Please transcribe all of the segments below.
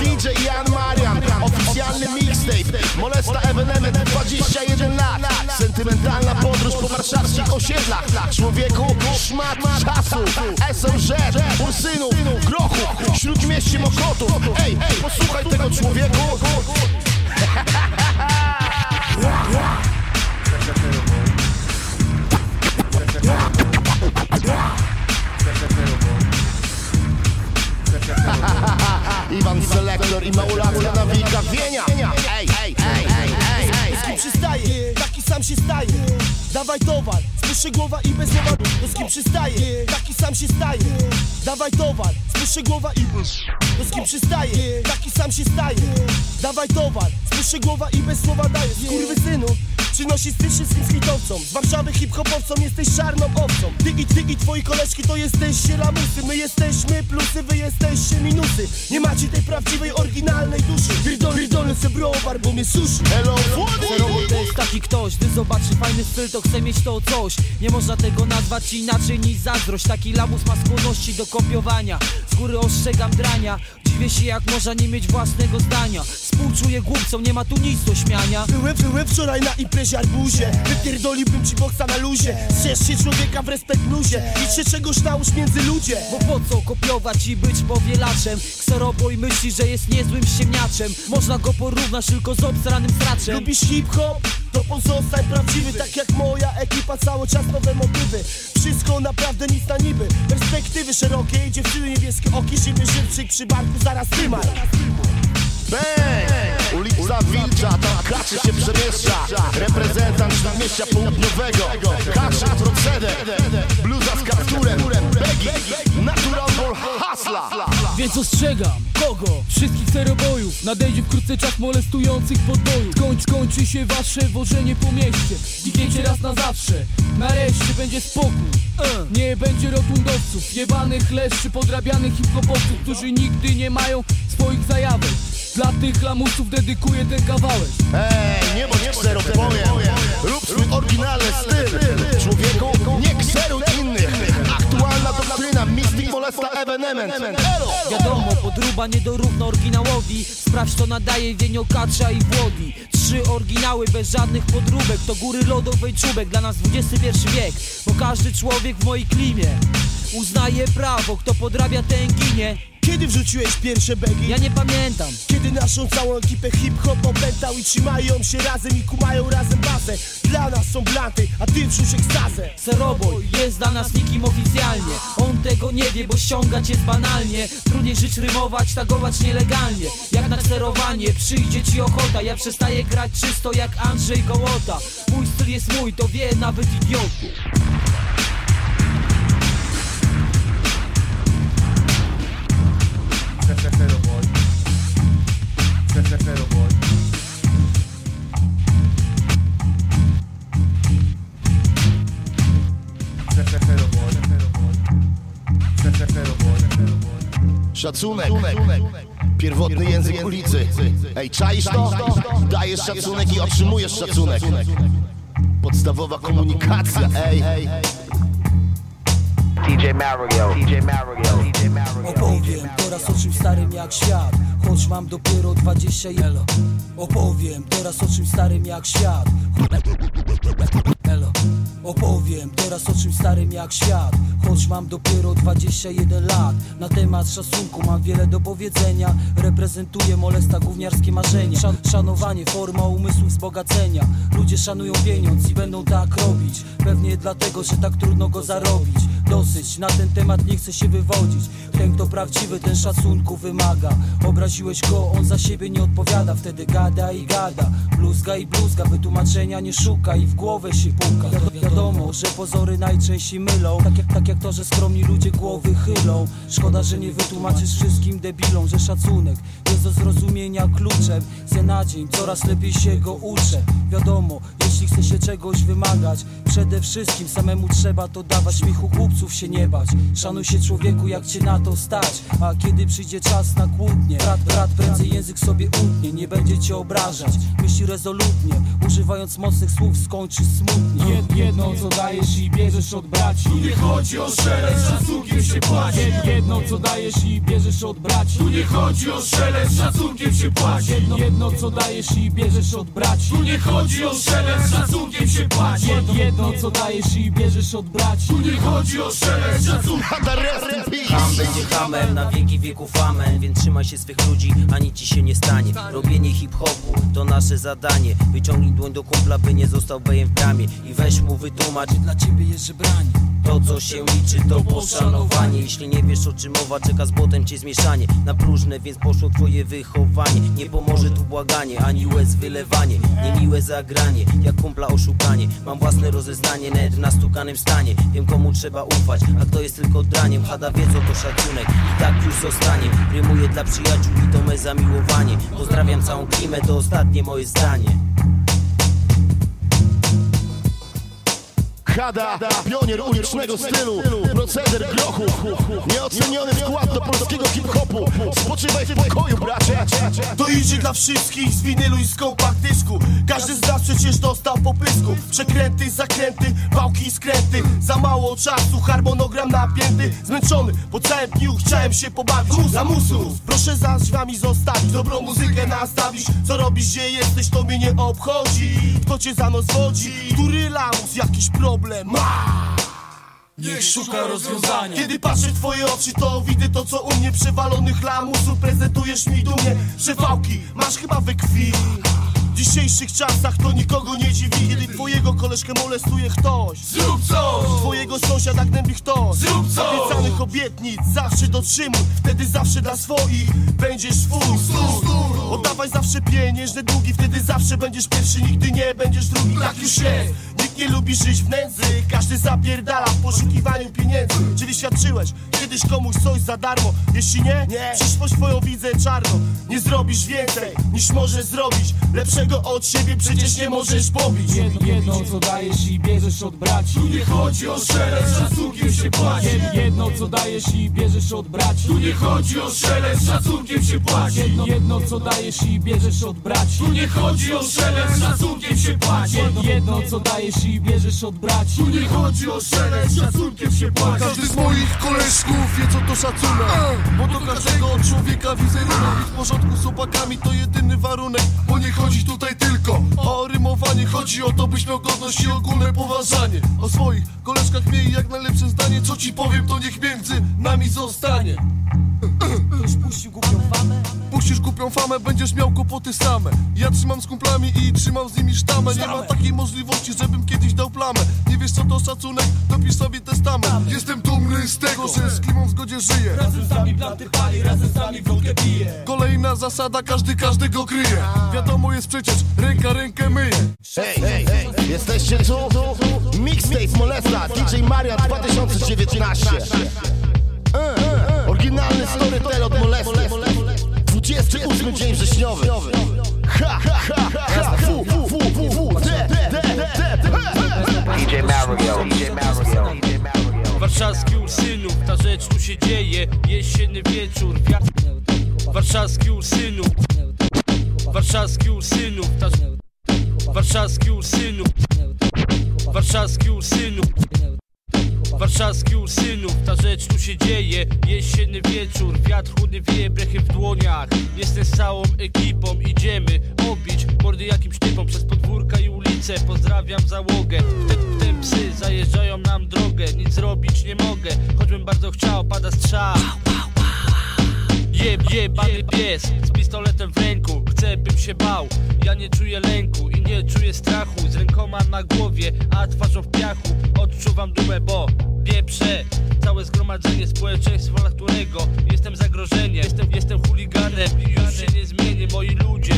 DJ Jan Marian, oficjalny mixtape. Molesta Evenement, 21 lat. Sentymentalna podróż po warszawskich osiedlach. Człowieku, szmat czasu. SOZ, Ursynów, Grochu, Śródmieście Mokotów. Ej, posłuchaj tego człowieku Iwan Selektor i Maulacja nawika Wienia Ej, ej, ej. Przystaje, taki sam się staje. Dawaj towar, słyszę głowa i bez słowa To z kim przystaje, taki sam się staje. Dawaj towar, słyszę głowa i bez To z kim przystaje, taki sam się staje. Dawaj towar, słyszę głowa i bez słowa daję synu, Przynosi styszy z tym hitowcom Z Warszawy hip-hopowcą jesteś czarną owcą. Ty i ty i twoi koleżki to jesteście lamusy My jesteśmy plusy, wy jesteście minusy. Nie macie tej prawdziwej, oryginalnej duszy. Pierdolę, pierdolę se browar, bo mnie suszy Hello, To jest taki ktoś, gdy zobaczy fajny styl, to chce mieć to coś. Nie można tego nazwać inaczej niż zazdrość. Taki lamus ma skłonności do kopiowania. Z góry ostrzegam drania. Dziwię się jak można nie mieć własnego zdania. Współczuję głupcom, nie ma tu nic do śmiania. Byłem, byłem wczoraj na imprezie arbuzie Wypierdoliłbym ci boksa na luzie. Strzeż się człowieka w respekt bluzie. I się czegoś naucz między ludzie. Bo po co kopiować i być powielaczem? Kseroboj myśli, że jest niezłym ściemniaczem Można go porównać tylko z obsranym straczem Lubisz hip-hop? To pozostań prawdziwy Tak jak moja ekipa, cały czas nowe motywy. Wszystko naprawdę nic na niby. Perspektywy szerokie, dziewczyny niebieskie oki Zimny żywczyk przy barku, zaraz tymaj Bang! Ulica Wilcza, tam kaczy się przemieszcza. Reprezentant Śródmieścia Południowego. Kaczy proceder. Bluza z kapturem. Begi. Natural Ball Hasla Więc ostrzegam, kogo? Wszystkich serobojów Nadejdzie wkrótce czas molestujących podbojów. Skończ, skończy się wasze wożenie po mieście. Zniknięcie raz na zawsze. Nareszcie będzie spokój. Nie będzie rotundowców Jebanych leszczy, podrabianych hip-hopowców Którzy nigdy nie mają swoich zajawek. Dla tych lamusów dedykuję ten kawałek. Ej, nie bądź kserobojem Rób swój oryginalny styl. Człowieku, nie kseruj Molesta Evenement! Wiadomo, podruba nie dorówna oryginałowi. Sprawdź to nadaje wienio Kacza i Włodi Trzy oryginały bez żadnych podróbek. To góry lodowej czubek, dla nas XXI wiek. Bo każdy człowiek w mojej klimie Uznaje prawo, kto podrabia ten ginie Kiedy wrzuciłeś pierwsze begi? Ja nie pamiętam. Kiedy naszą całą ekipę hip-hop opętał I trzymają się razem i kumają razem bazę. Dla nas są blanty, a ty wrzuć ekstazę. Seroboj jest dla nas nikim oficjalnie. On tego nie wie, bo ściągać jest banalnie. Trudniej żyć, rymować, tagować nielegalnie. Jak na sterowanie, przyjdzie ci ochota. Ja przestaję grać czysto jak Andrzej Gołota. Mój styl jest mój, to wie nawet idiotu Szacunek. Pierwotny język ulicy. Ej, czaisz to? Dajesz szacunek i otrzymujesz szacunek. Podstawowa komunikacja, ej DJ Mario. DJ Mario. DJ Mario. Opowiem teraz o czym starym jak świat Choć mam dopiero 20 jelo Opowiem teraz o czym starym jak świat Elo. Opowiem teraz o czym starym jak świat Choć mam dopiero 21 lat. Na temat szacunku mam wiele do powiedzenia Reprezentuję molesta gówniarskie marzenia. Szan Szanowanie, forma umysłu wzbogacenia. Ludzie szanują pieniądz i będą tak robić. Pewnie dlatego, że tak trudno go zarobić. Dosyć, na ten temat nie chcę się wywodzić. Ten kto prawdziwy, ten szacunku wymaga. Obraziłeś go, on za siebie nie odpowiada. Wtedy gada i gada. Bluzga i bluzga, wytłumaczenia nie szuka I w głowę się puka Wiadomo, że pozory najczęściej mylą. Tak jak, tak jak to, że skromni ludzie głowy chylą. Szkoda, że nie wytłumaczysz wszystkim debilom Że szacunek jest do zrozumienia kluczem. Z na dzień coraz lepiej się go uczę. Wiadomo, jeśli chce się czegoś wymagać Przede wszystkim samemu trzeba to dawać. Śmiechu głupców się nie bać. Szanuj się człowieku jak cię na to stać. A kiedy przyjdzie czas na kłótnie Brat, brat prędzej język sobie utnie. Nie będzie cię obrażać. Myśli rezolutnie Używając mocnych słów skończysz smutnie. Jed, jedno Jedno co dajesz i bierzesz od braci. Tu nie chodzi o szelest, szacunkiem się płaci. Jedno co dajesz i bierzesz od braci. Tu nie chodzi o szelest, szacunkiem się płaci. Jedno, co dajesz i bierzesz od braci. Tu nie chodzi o szelest, szacunkiem się płaci. Jedno co dajesz i bierzesz od braci. Tu nie chodzi o szelest, szacunkiem Ham będzie hamem, na wieki wieków amen Więc trzymaj się swych ludzi, ani ci się nie stanie. Robienie hip-hopu to nasze zadanie. Wyciągnij dłoń do kumpla, by nie został bejem w bramie. I weź mu wytłumacz Dla ciebie jest żebranie. To co się liczy to poszanowanie. Jeśli nie wiesz o czym mowa, czeka z błotem cię zmieszanie. Na próżne, więc poszło twoje wychowanie. Nie pomoże tu błaganie, ani łez wylewanie. Niemiłe zagranie, jak kumpla oszukanie. Mam własne rozeznanie, nawet w nastukanym stanie. Wiem komu trzeba ufać, a kto jest tylko draniem. Hada wie co to szacunek. I tak już zostanie. Rymuję dla przyjaciół i to me zamiłowanie. Pozdrawiam całą klimę, to ostatnie moje zdanie Hada, pionier ulicznego stylu Proceder grochu Nieoceniony wkład do polskiego hip-hopu. Spoczywaj w pokoju, bracie. To idzie dla wszystkich z winylu i z kompakt dysku. Każdy z nas przecież dostał po pysku Przekręty, zakręty, pałki i skręty. Za mało czasu, harmonogram napięty. Zmęczony, po całym dniu chciałem się pobawić. Lamusów, proszę za drzwiami zostawić. Dobrą muzykę nastawić. Co robisz, gdzie jesteś, to mnie nie obchodzi. Kto cię za nos wodzi, który lamus? Jakiś problem ma Niech szuka rozwiązania. Kiedy patrzę w twoje oczy, to widzę to co u mnie Przewalonych lamusów prezentujesz mi dumnie Przewałki masz chyba we krwi W dzisiejszych czasach to nikogo nie dziwi Kiedy twojego koleżkę molestuje ktoś. Zrób coś! Twojego sąsiada gnębi ktoś. Zrób coś! Obiecanych obietnic zawsze dotrzymuj Wtedy zawsze dla swoich będziesz swój Oddawaj zawsze pieniężne długi Wtedy zawsze będziesz pierwszy, nigdy nie będziesz drugi. Tak już jest. Nikt nie lubi żyć w nędzy Każdy zapierdala w poszukiwaniu pieniędzy. Czyli świadczyłeś kiedyś komuś coś za darmo? Jeśli nie, przyszłość twoją widzę czarno. Nie zrobisz więcej niż możesz zrobić Lepszego od siebie przecież nie możesz pobić? Jedno, jedno co dajesz i bierzesz od braci. Tu nie chodzi o szelest, szacunkiem się płaci. Jedno co dajesz i bierzesz od braci. Tu nie chodzi o szelest, szacunkiem się płaci. Jedno, jedno co dajesz i bierzesz od braci. Tu nie chodzi o szelest, szacunkiem się płaci. Jedno, jedno co dajesz i bierzesz od braci. Tu nie chodzi o szelest, szacunkiem się płaci. Każdy z moich koleżków wie co to szacunek. Bo do każdego człowieka wizerunek. Być w porządku z chłopakami to jedyny warunek. Bo nie chodzi tutaj tylko. O rymowanie Chodzi o to byś miał godność i ogólne poważanie. O swoich koleżkach miej jak najlepsze zdanie. Co ci powiem to niech między nami zostanie. Puścił głupią famę Puścisz głupią famę, będziesz miał kłopoty same. Ja trzymam z kumplami i trzymam z nimi sztamę. Nie ma takiej możliwości, żebym kiedyś dał plamę. Nie wiesz co to szacunek, dopisz sobie testament. Jestem dumny z tego, że z klimą w zgodzie żyję. Razem z nami planty pali, razem z nami wódkę pije. Kolejna zasada, każdy każdego kryje. Wiadomo jest przecież, ręka rękę myje. Hej, hej, hej, jesteście tu? Mixtape Molesta, DJ Maria 2019 E, e, Oryginalny storytel od Molesty 28 dzień wrześniowy Ha, ha, ha, ha, fu, fu, fu, fu, fu, de, de, de, de, de, he. DJ Mario. DJ Mario. DJ Mario. Warszawski Ursynów, ta rzecz tu się dzieje Jesienny wieczór, wiatr Warszawski Ursynów Warszawski Ursynów, ta Warszawski Ursynów Warszawski Ursynów Warszawski Ursynów, ta rzecz tu się dzieje. Jesienny wieczór, wiatr chłodny wieje, brechy w dłoniach. Jestem z całą ekipą, idziemy obić mordy jakimś typom Przez podwórka i ulice, pozdrawiam załogę. Wtedy wtem psy zajeżdżają nam drogę. Nic zrobić nie mogę, choćbym bardzo chciał, pada strzał. Jeb, jebany pies z pistoletem w ręku Chcę bym się bał, ja nie czuję lęku I nie czuję strachu. Z rękoma na głowie A twarzą w piachu. Odczuwam dumę, bo Pieprze całe zgromadzenie społeczeństwa, dla którego Jestem zagrożeniem, jestem, jestem chuliganem już się nie zmienię, moi ludzie.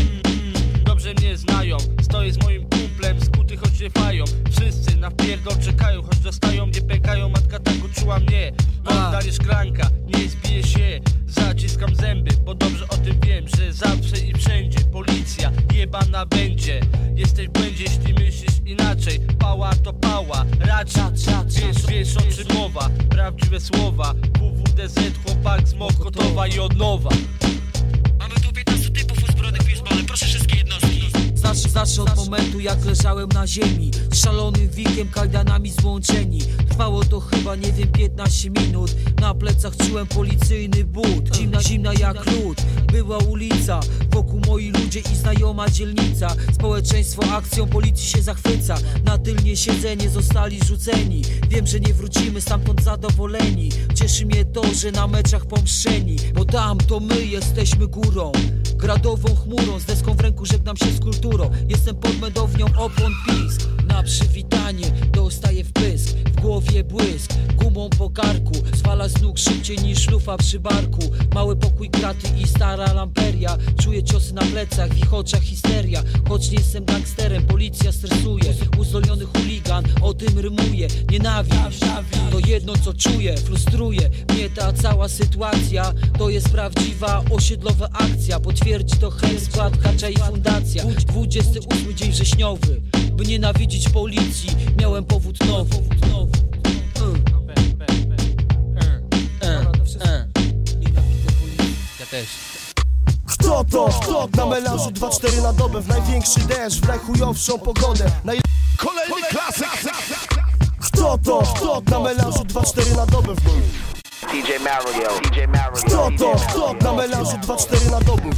Dobrze mnie znają, stoję z moim kumplem Skuty choć nie fają, wszyscy na wpierdol czekają Choć dostają, nie pękają, matka tak uczyła mnie. Oddanie szklanka, nie zbije się. Zaciskam zęby, bo dobrze o tym wiem Że zawsze i wszędzie policja jebana będzie. Jesteś w błędzie, jeśli myślisz inaczej. Pała to pała, raczej Wiesz, wiesz o czym mowa, prawdziwe słowa WWDZ, chłopak z Mokotowa i od nowa. Mamy tu 15 typów uzbrojonych w proszę wszystkie Zacznę, zacznę od momentu jak leżałem na ziemi. Szalonym wikiem, kajdanami złączeni. Trwało to chyba, nie wiem, 15 minut. Na plecach czułem policyjny but. Zimna, zimna jak lód. Była ulica, wokół moi ludzie i znajoma dzielnica. Społeczeństwo akcją policji się zachwyca. Na tylnie siedzenie zostali rzuceni. Wiem, że nie wrócimy stamtąd zadowoleni. Cieszy mnie to, że na meczach pomszczeni Bo tam to my jesteśmy górą Gradową chmurą, z deską w ręku żegnam się z kulturą. Jestem pod medownią opon pisk Na przywitanie dostaję wpysk W głowie błysk, gumą po karku Zwala z nóg szybciej niż lufa przy barku. Mały pokój kraty i stara lamperia. Czuję ciosy na plecach, w ich oczach histeria. Choć nie jestem gangsterem, policja stresuje. Uzdolniony chuligan, o tym rymuje. Nienawiść, to jedno co czuję Frustruje mnie ta cała sytuacja. To jest prawdziwa osiedlowa akcja. Potwierdzi to chęć skład i fundacja. 28 dzień wrześniowy By nienawidzić policji Miałem powód nowy Ja też. Kto to? Kto na melanżu 2-4 na dobę W największy deszcz, w najchujowszą pogodę Naj... Kolejny klasyk Kto to? Kto na melanżu 2-4 na dobę w... DJ Mario, DJ Mario. Kto to? Kto na melanżu 2-4 na dobę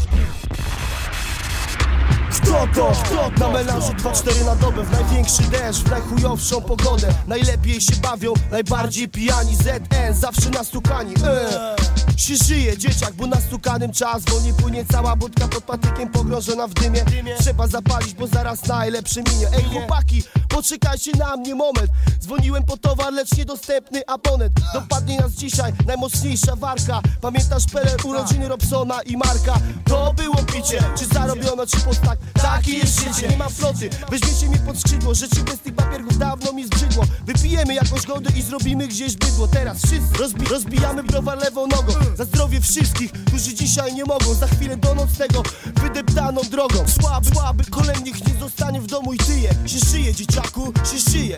kto to? Kto na melanżu 2-4 na dobę W największy deszcz, w najchujowszą pogodę. Najlepiej się bawią, najbardziej pijani ZN, zawsze nastukani e. Się żyje dzieciak, bo nastukanym czas Wolniej płynie cała budka pod patykiem pogrążona w dymie. Trzeba zapalić, bo zaraz najlepszy minie. Ej chłopaki, poczekajcie na mnie moment. Dzwoniłem po towar, lecz niedostępny abonent. Dopadnie nas dzisiaj najmocniejsza warka. Pamiętasz Pele, urodziny Robsona i Marka? To było picie, czy zarobiono, czy postak Taki jest życie, nie mam floty. Weźmiecie mnie pod skrzydło, rzeczy bez tych papierków dawno mi zbrzydło. Wypijemy jakąś godę i zrobimy gdzieś bydło. Teraz wszyscy rozbi rozbijamy browar lewą nogą. Za zdrowie wszystkich, którzy dzisiaj nie mogą. Za chwilę do nocnego wydeptaną drogą. Słaby, słaby, kolej niech nie zostanie w domu i tyje. Się żyje dzieciaku, się żyje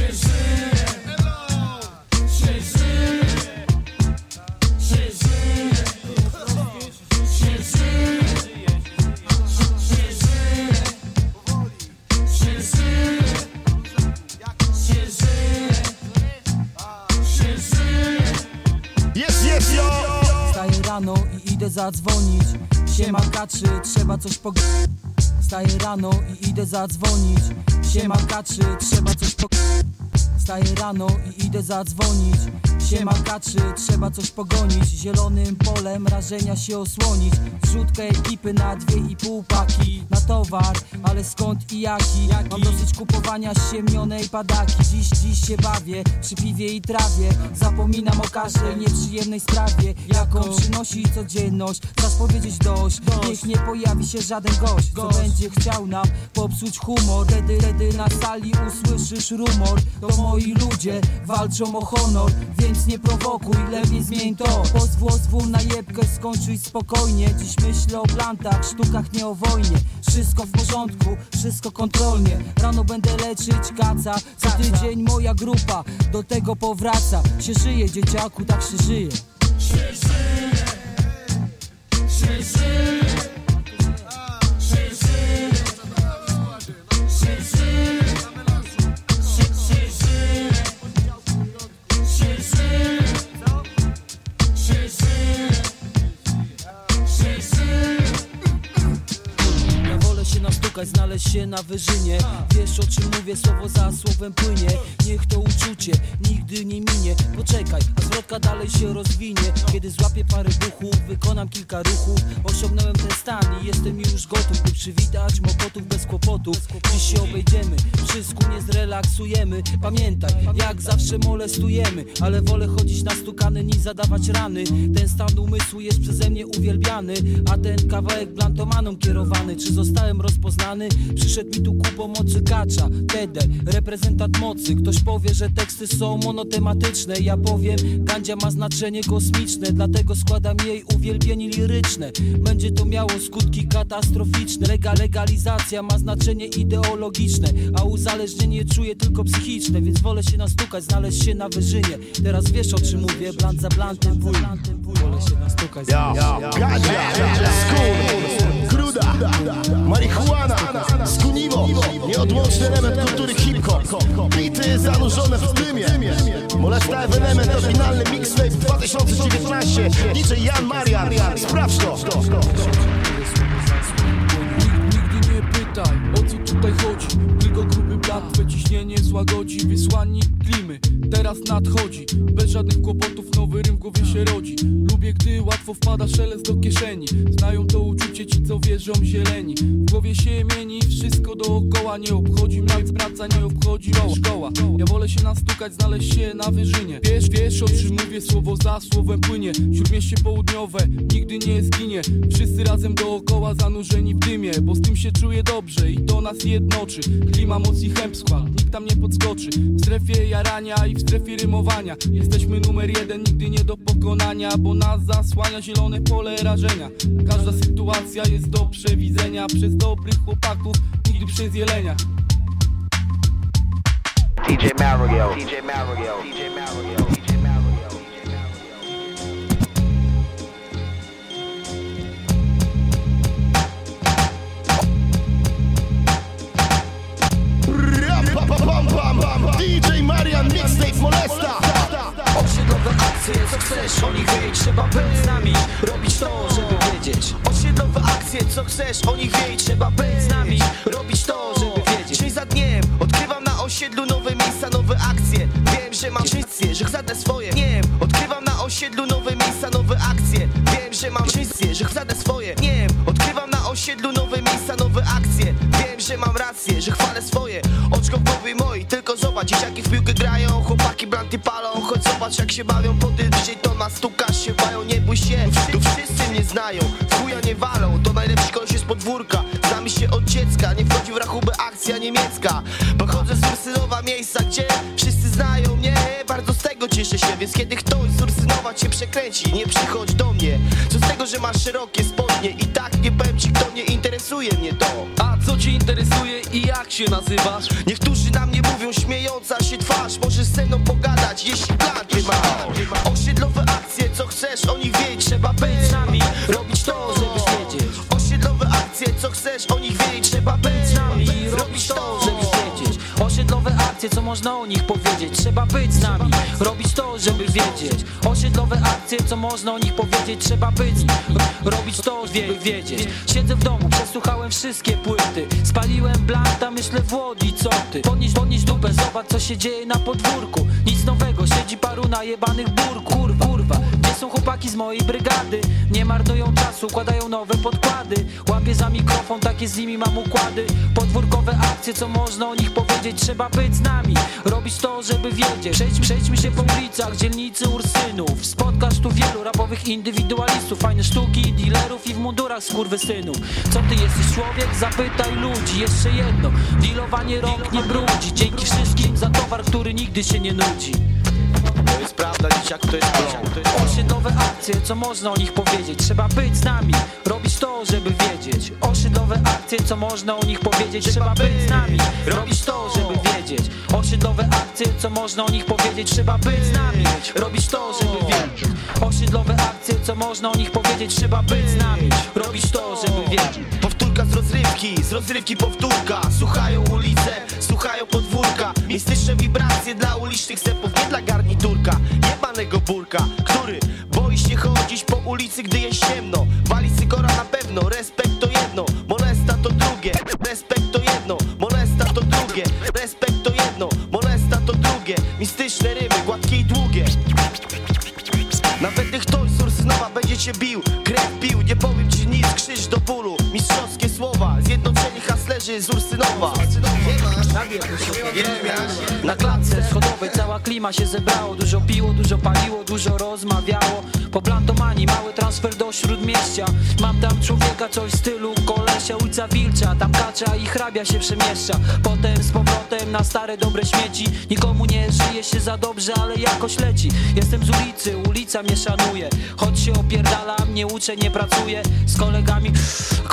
Jest, idę zadzwonić. Siema kaczy, trzeba coś pog... Wstaję rano i idę zadzwonić. Siema kaczy, trzeba coś pog... Wstaję rano i idę zadzwonić. Siema kaczy, trzeba coś pogonić. Zielonym polem rażenia się osłonić. Zrzutkę ekipy na dwie i pół paki. Na towar, ale skąd i jaki? Mam dosyć kupowania ściemnionej padaki. Dziś, dziś się bawię, przy piwie i trawie. Zapominam o każdej nieprzyjemnej sprawie. Jaką przynosi codzienność? Czas powiedzieć dość, niech nie pojawi się żaden gość Co będzie chciał nam popsuć humor. Wtedy, wtedy na sali usłyszysz rumor. To moi ludzie walczą o honor Więc nie prowokuj, lepiej zmień to. Pozwól, pozwól na jebkę, skończyć spokojnie. Dziś myślę o plantach, sztukach, nie o wojnie. Wszystko w porządku, wszystko kontrolnie. Rano będę leczyć kaca Co tydzień moja grupa do tego powraca. Się żyje dzieciaku, tak się żyje. Ja nastukać, znaleźć się na wyżynie. Wiesz o czym mówię, słowo za słowem płynie. Niech to uczucie nigdy nie minie. Poczekaj, a zwrotka dalej się rozwinie. Kiedy złapię parę buchów, wykonam kilka ruchów. Osiągnąłem ten stan i jestem już gotów By przywitać mokotów bez kłopotów. Dziś się obejdziemy, wszystko nie zrelaksujemy. Pamiętaj, jak zawsze molestujemy Ale wolę chodzić na stukany niż zadawać rany. Ten stan umysłu jest przeze mnie uwielbiany A ten kawałek blantomaną kierowany. Czy zostałem rozpoznany? Przyszedł mi tu ku pomocy kacza Tede, reprezentant mocy. Ktoś powie, że teksty są monotematyczne. Ja powiem, gandzia ma znaczenie kosmiczne Dlatego składam jej uwielbienie liryczne. Będzie to miało skutki katastroficzne. Lega, Legalizacja ma znaczenie ideologiczne A uzależnienie czuję tylko psychiczne Więc wolę się nastukać, znaleźć się na wyżynie. Teraz wiesz o czym mówię, blant za blantem płynie Wolę się nastukać, znaleźć się Gadzia, skór, gruda, marihuana Skuniwo, nieodłączny element kultury hip-hop. Bity zanurzone w dymie Molesta ewenement, oryginalny mixtape 2019 DJ Jan Marian, sprawdź to. Nigdy nie pytaj, o co tutaj chodzi. Tylko gruby blat, twe ciśnienie złagodzi Wysłannik klimy, teraz nadchodzi Bez żadnych kłopotów, nowy rym w głowie się rodzi. Lubię, gdy łatwo wpada szelest do kieszeni. Znają to uczucie ci, co wierzą zieleni. W głowie się mieni, wszystko dookoła Nie obchodzi mnie praca, nie obchodzi mnie. Szkoła. Ja wolę się nastukać, znaleźć się na wyżynie. Wiesz, wiesz, o czym mówię, słowo za słowem płynie. Śródmieście południowe, nigdy nie zginie. Wszyscy razem dookoła zanurzeni w dymie Bo z tym się czuję dobrze i to nas jednoczy. Klima, moc i nikt tam nie podskoczy W strefie jarania i w strefie rymowania Jesteśmy numer jeden, nigdy nie do pokonania Bo nas zasłania zielone pole rażenia Każda sytuacja jest do przewidzenia Przez dobrych chłopaków, nigdy przez jelenia. DJ Mario. DJ Mario. DJ Mario. DJ Marian, mixtape Molesta. Osiedlowe akcje, co chcesz o nich Trzeba być z nami, robić to, żeby wiedzieć. Osiedlowe akcje, co chcesz o nich Trzeba być Z nami, robić to, żeby wiedzieć. Dzień za dniem odkrywam na osiedlu nowe miejsca, nowe akcje. Wiem, że mam szczęście, że chcę swoje. Nie, odkrywam na osiedlu nowe miejsca, nowe akcje. Wiem, że mam szczęście, że chcę swoje. Nie, odkrywam na osiedlu nowe miejsca, nowe akcje. Wiem, że mam rację, że chwalę swoje zobacz Dzieciaki w piłkę grają, chłopaki blanty palą. Chodź zobacz jak się bawią, poty dzisiaj to nas stukasz się bają Nie bój się, tu wszyscy mnie znają. Chuja nie walą, to najlepszy koleś jest podwórka Znamy się od dziecka, nie wchodzi w rachubę akcja niemiecka. Pochodzę z Ursynowa, miejsca gdzie wszyscy znają mnie. Bardzo z tego cieszę się, więc kiedy ktoś z Ursynowa cię przekręci Nie przychodź do mnie, co z tego, że masz szerokie spodnie? I tak nie powiem ci kto nie interesuje mnie to I jak się nazywasz? Niektórzy na mnie mówią śmiejąca się twarz. Możesz ze mną pogadać, jeśli planty ma. Osiedlowe akcje, co chcesz o nich wiedzieć Trzeba być Z nami, robić to, żebyś wiedzieć. Osiedlowe akcje, co chcesz o nich wiedzieć co można o nich powiedzieć. Trzeba być z nami, robić to, żeby wiedzieć. Osiedlowe akcje, co można o nich powiedzieć. Trzeba być, robić to, żeby wiedzieć. Siedzę w domu, przesłuchałem wszystkie płyty. Spaliłem blanta, myślę w łodzi, co ty? Podnieś, podnieś dupę, zobacz co się dzieje na podwórku. Nic nowego, siedzi paru najebanych burk Kurwa, kurwa, gdzie są chłopaki z mojej brygady? Nie marnują czasu, układają nowe podkłady. Łapię za mikrofon, takie z nimi mam układy. Podwórkowe akcje, co można o nich powiedzieć. Trzeba być z nami, robić to, żeby wiedzieć. Przejdź, przejdźmy się po ulicach, dzielnicy Ursynów. Spotkasz tu wielu rapowych indywidualistów Fajne sztuki, dealerów i w mundurach skurwysynów Co ty jesteś człowiek? Zapytaj ludzi. Jeszcze jedno, dealowanie rąk nie brudzi. Dzięki wszystkim za towar, który nigdy się nie nudzi. To jest prawda, dzieciak, to jest plon Osiedlowe akcje, co można o nich powiedzieć? Trzeba być z nami, robić to, żeby wiedzieć. Osiedlowe akcje, co można o nich powiedzieć? Trzeba być z nami, robić to, żeby wiedzieć Osiedlowe akcje, co można o nich powiedzieć? Trzeba być z nami, robić to, żeby wiedzieć. Osiedlowe akcje, co można o nich powiedzieć? Trzeba być z nami, robić to, żeby wiedzieć. Powtórka z rozrywki, z rozrywki powtórka. Słuchają ulice, słuchają podwórka. Mistyczne wibracje dla ulicznych sepów Nie dla garniturka, jebanego burka Który boi się chodzić po ulicy, gdy jest ciemno. Wali cygora na pewno, respekt Cię bił Krew bił, nie powiem ci nic, krzyż do bólu. Mistrzowskie słowa, haslerzy z Ursynowa. Na klatce schodowej cała klima się zebrało. Dużo piło, dużo paliło, dużo rozmawiało. Po plantomanii mały transfer do śródmieścia. Mam tam człowieka coś w stylu kolesia ulica Wilcza. Tam kacza i hrabia się przemieszcza. Potem z powrotem na stare dobre śmieci. Nikomu nie żyje się za dobrze, ale jakoś leci. Jestem z ulicy, ulica mnie szanuje. Choć się opierdalam, nie uczę, nie pracuję Z kolegami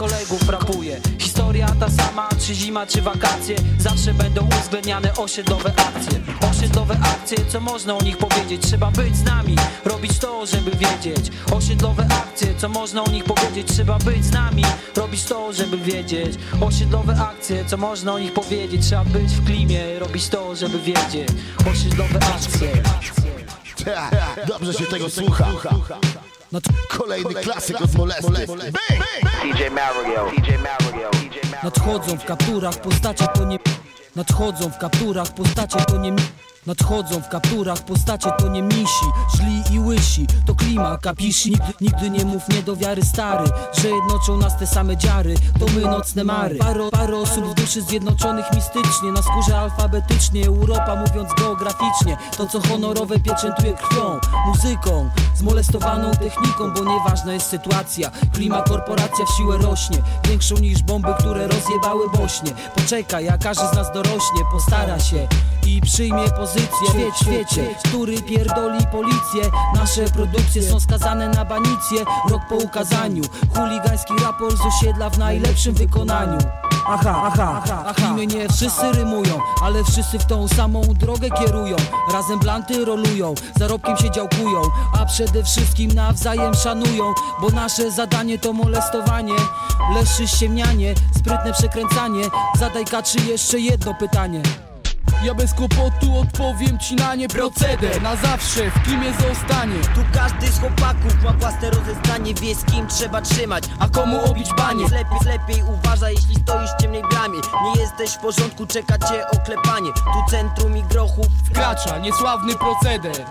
kolegów rapuję. Historia ta sama, czy zima, czy wakacje? Zawsze będą uwzględniane osiedlowe akcje. Osiedlowe akcje, co można o nich powiedzieć? Trzeba być z nami, robić to, żeby wiedzieć. Osiedlowe akcje, co można o nich powiedzieć? Trzeba być z nami, robić to, żeby wiedzieć. Osiedlowe akcje, co można o nich powiedzieć? Trzeba być w klimie, robić to, żeby wiedzieć. Osiedlowe akcje. Dobrze się tego słucha. Kolejny klasyk od molesty. DJ Mario, DJ Mario. Nadchodzą w kapturach postacie to nie Nadchodzą w kapturach postacie to nie Nadchodzą w kapturach postacie to nie misi Źli i łysi, to klima kapisi nigdy, nigdy nie mów nie do wiary stary Że jednoczą nas te same dziary To my nocne mary. Parę, parę osób w duszy zjednoczonych mistycznie Na skórze alfabetycznie Europa mówiąc geograficznie To co honorowe pieczętuje krwią Muzyką, zmolestowaną techniką Bo nieważna jest sytuacja. Klima korporacja w siłę rośnie Większą niż bomby, które rozjebały Bośnie. Poczekaj, a każdy z nas dorośnie Postara się i przyjmie pozycję Świeć, świecie, który pierdoli policję. Nasze produkcje są skazane na banicję Rok po ukazaniu. Chuligański raport z osiedla w najlepszym wykonaniu. Aha, aha, aha, Klimy nie wszyscy rymują, ale wszyscy w tą samą drogę kierują. Razem blanty rolują, zarobkiem się działkują A przede wszystkim nawzajem szanują Bo nasze zadanie to molestowanie. Leszy ściemnianie, sprytne przekręcanie. Zadaj kaczy jeszcze jedno pytanie Ja bez kłopotu odpowiem ci na nie proceder. Na zawsze w klimie zostanie. Tu każdy z chłopaków ma własne rozeznanie Wie z kim trzeba trzymać A komu obić banie? Lepiej, lepiej uważaj, jeśli stoisz w ciemnej bramie. Nie jesteś w porządku, czeka cię oklepanie. Tu centrum i grochów Wkracza niesławny proceder